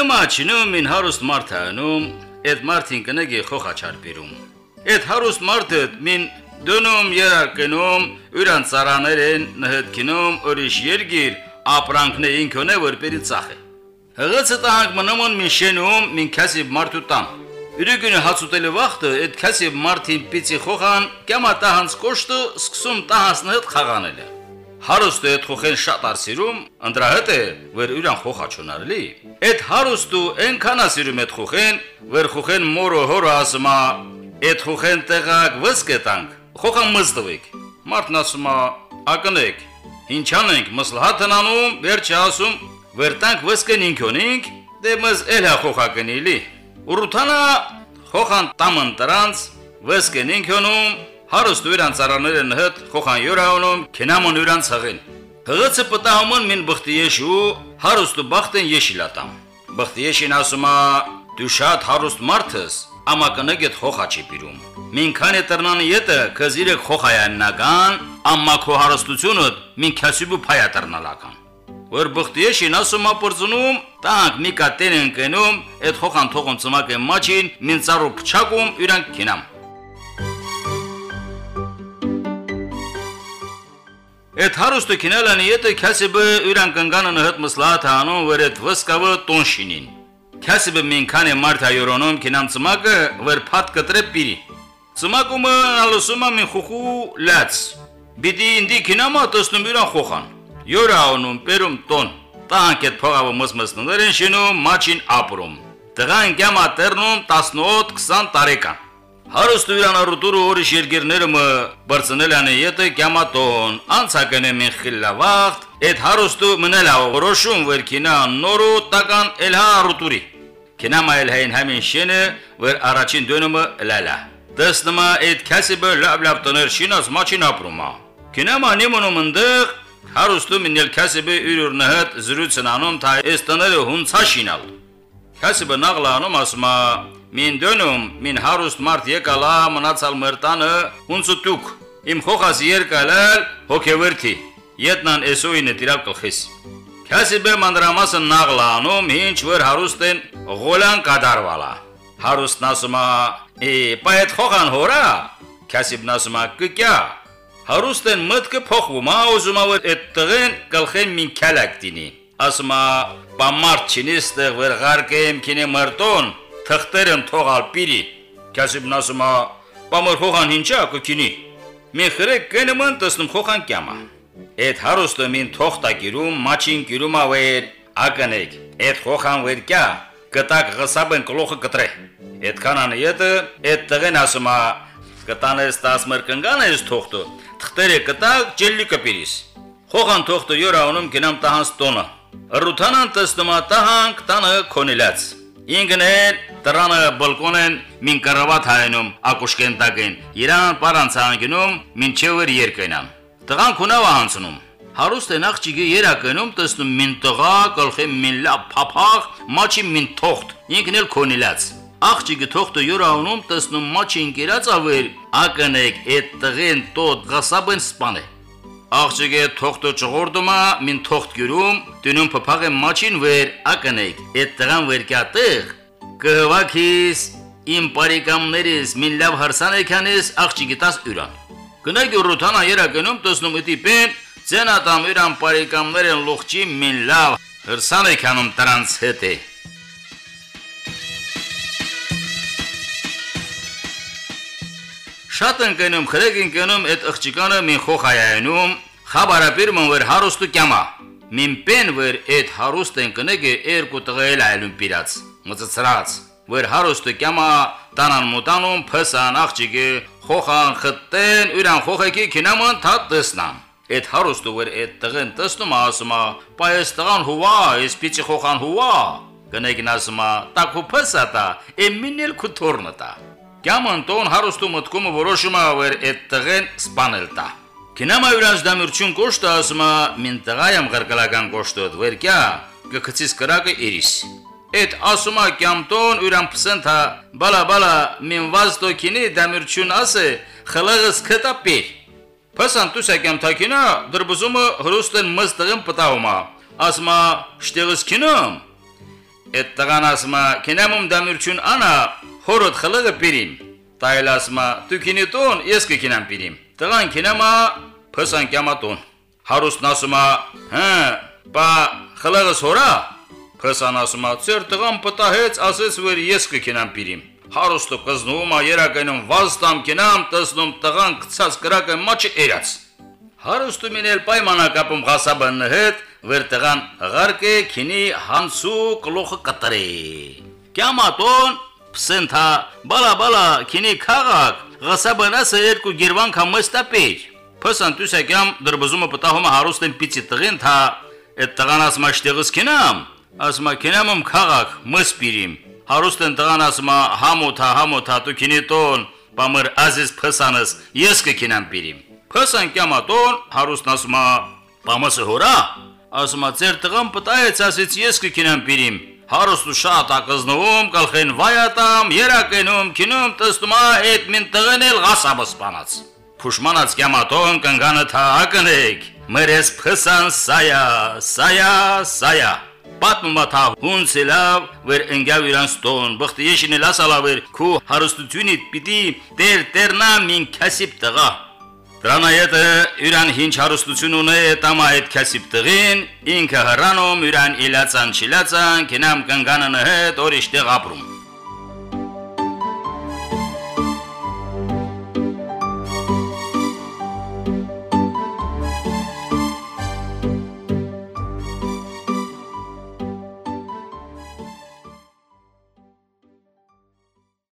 Քնումա չնում մին հարուստ մարդանում, այդ մարդին կնեգի խոխաչար բերում։ Այդ հարուստ մարդը մին դնում երարկնում, ուրան ծարաներեն նհդքինում ուրիշ երգիր, ապրանքն է ինքոնե որպերի ծախը։ Հղացը տահանք մնոմon մին շենում մին քասիբ մարդու տան։ Ուրիգունը հացուտելի վախտը այդ քասիբ մարդին պիցի խոխան, կյամա տահանց կոշտը սկսում տահանցնըտ խաղանելը։ Հարուստը այդ խոխեն շատ արսիրում, ընդրահետ է, որ ուրան խոխա չունարելի։ Այդ հարուստու այնքան ասիրում այդ խոխեն, որ խոխեն մորը հորը ասումա, այդ խոխեն տեղակ վսկե տանք, խոխան մզդվեք։ Մարդն ասումա, ակնեք, ինչան ենք մսլհաթն անում, վերջը ասում, որ տանք վսկեն ինքոնինք, դե մզ էլ հա խոխակնիլի։ Ուրութանա խոխան տամն տրանց, վսկեն ինքոնում, հարուստ ուրան ծարաներն հդ խոխան յորանում քենամոն ուրան ցղին հղացը պտահումն մին բխտի եշու հարուստը բախտեն եշիլատամ բխտի եշին ասումա դու շատ հարուստ մարդս ամա կնգետ խոխաչի պիրում մին քանի տրնան յետը կզիրը խոխայաննական ամա քո հարստությունը մին քասիբու փայատրնալական որ բխտի եշին ասումա պրծնում տանք մի կատեն ընկնում այդ խոխան թողում ծմակ է մաչին մին ծառու փչակում յուրան քինամ Այդ հարուստը քինալանի յետը քասիբը ուրան կնգանը նհդ մսլատ հանուն վեր այդ վսկավը տոնշինին։ Քասիբը մինքան է մարդ հայորոնում քինամ ծմակը վեր փատ կտրե պիրի։ Ծմակումը ալուսումա մին խուխու լաց։ Բիդի ինդի քինամա տսնում ուրան խոխան։ Յորաոնում պերում տոն։ Տանք այդ փողավը մսմսններեն շինում մաչին ապրում։ Տղան կյամա տերնում 18-20 տարեկան։ Հարուստ ուրանարուտուրը օրիշ երգերները մը բրցնել անը յետը կյամատոն, անցակենը մին խիլավաղտ, այդ հարուստու մնելա որոշում վեր կինա նորու տական էլհա արուտուրի։ Կինա մայել հայն համին շենը, վեր առաջին դոնումը լալա։ Դստմա այդ քասիբը լավ տներ շինած մաչին ապրումա։ Կինա մանի մոնում ընդեղ հարուստու մինել քասիբը յուրուրնը հետ զրուցն անում թա այս տները հունցա շինալ։ Քասիբը նաղլանում ասма Մին դնում, մին հարուստ մարդ եկալա մնացալ մրտանը ունցուտուկ։ Իմ խոխաս երկալալ հոգևրթի։ Ետնան էսոյինը տիրալ կլխիս։ Քասիբե մանրամասը նաղլանում, ինչ որ հարուստեն գոլան կադարվալա։ Հարուստն ասումա, «Է, պայդ խոխան հորա»։ Քասիբն ասումա, «Կկյա»։ Հարուստեն մտքը փոխվում, ա ուզում ա որ այդ տղեն կլխեն մին քալակ դինի։ Ասումա, «Պամարտ չինստեղ վեր ղարկեմ քինե մրտոն» թղթերն թողալ պիրի։ Քասիբն ասում է, «Պամոր խոխան ինչա կքինի»։ Մի խրեք կնման տեսնում խոխան կյամա։ Այդ հարուստը մին թողտակիրում մաչին կիրում ավեր ականեք։ Այդ խոխան վեր կյա կտակ գսաբն կլոխը կտրե։ Այդ կանանը յետը այդ տղեն ասում է կտանես 10 մրկնգան ես թողտը։ Թղթերը կտակ ջելլի կպիրիս։ Խոխան թողտը յորանում գնամ տահանց տոնը։ Ռութանան է տահանք տանը կոնիլած։ Ինգնել տրանը բալկոնեն մին կարավատ հայնում ակուշկեն տակեն իրան պարանցանգնում մինչև երկենան տղան քունավ հանցնում հարուստ են աղջիկը երակնում տեսնում մին տղա գլխի մին լա փափախ մաչի մին թողտ ինքնել քոնիլած աղջիկը թողտը յորանում տեսնում մաչի ինկերած ավեր ակնեք այդ տղեն տոտ գասաբն սպանը Աղջիկը թողտը ճղորդումա մին թողտ գյուրում դնում փփաղը մաչին վեր ակնեք այդ տղան վեր կատեղ կհվակիս իմ բարեկամներից մին լավ հարսան եկանես աղջիկի տաս յուրան գնակ յուրութանա երակնում տեսնում էտի պեն ցենատամ յուրան բարեկամներն լողջի մին լավ հրսան եկանում տրանց հետ է Շատ ընկնում, խրեկ ընկնում այդ աղջիկանը մին խոխայայնում, խաբարապիր մն վեր հարուստու կյամա։ Մին պեն վեր այդ հարուստ ընկնեգը երկու տղել այլում պիրած, մծծրած, վեր հարուստու կյամա տանան մուտանում փսան աղջիկը խոխան խտեն ուրան խոխեկի քինաման թա տեսնան։ Այդ հարուստու վեր այդ տղեն տեսնում ասումա, «Պայես տղան հուվա, ես պիցի խոխան հուվա»։ Կնեգն ասումա, «Տակու փսատա, էմինել քութորնտա»։ Կյաման տոն հարուստու մտքումը որոշում որ այդ տղեն սպանել տա։ Կինամա յուրած դամյուրչուն կոշտը ասում է մին տղայամ ղրկլական կոշտոտ վերքյա գքցիս կրակը իրիս։ Այդ ասում է կյամտոն յուրան փսենթա բալա բալա մին վազտո կինի դամյուրչուն ասե խլղս քտա պեր։ Փասան տուսա կյամթակինա դրբուզումը հրուստեն մս տղեն պտահումա։ Ասմա շտեղս կինամ Այդ տղան ասма կինամում դամյուրչուն անա խորոտ խլը պիրիմ։ Տայլասմա դու քինիտոն ես կքինամ պիրիմ։ Տղան քինամա փսան կյամատոն։ Հարուստն ասումա հա բա խլըս հորա։ Փսան ասումա ծեր տղան պտահեց ասես որ ես կքինամ պիրիմ։ Հարուստը կզնվում է երակայնում վազտամ կինամ տեսնում տղան գցած կրակը մաչը էրած։ Հարուստը մինել պայմանակապում ղասաբանն հետ վեր տղան ղարկե քինի հանսու գլուխը կտրի։ Կյամատոն Պսենթա, բալա-բալա, քինի քաղաք, ղասաբանասը երկու գերվան կամ մստապեջ։ Փոսան դուսակյամ դրբզումը պտահում հարուստ են պիցի տղին թա, այդ տղան ասմա շտեղս քինամ, ասմա քինամում քաղաք, մսպիրիմ։ Հարուստ են տղան ասմա համոթա, համոթա դու քինի տոն, բամր ազիզ փսանս, ես կքինամ պիրիմ։ Փոսան կյամատոն հարուստն ասմա, բամսը հորա, ասմա ծեր տղան պտայեց ասից ես կքինամ պիրիմ հարուստու շատ ակզնվում գլխեն վայատամ երակենում քինում տստումա այդ մին տղնել գասաբս բանած Փուշմանած կյամատոն կնգանը թա ակնեք մերես փսան սայա սայա սայա պատմումա թա հունցելավ վեր ընկավ իրանց տոն բխտի եշին լասալավեր քու հարստությունի պիտի տեր տերնան մին քասիպ տղա Դրանայետը յուրան հինչ հարստություն ունե տամա այդ քասիպ տղին ինքը հրանում յուրան իլացան չիլացան կենամ կնգանն հետ օրիշտեղ ապրում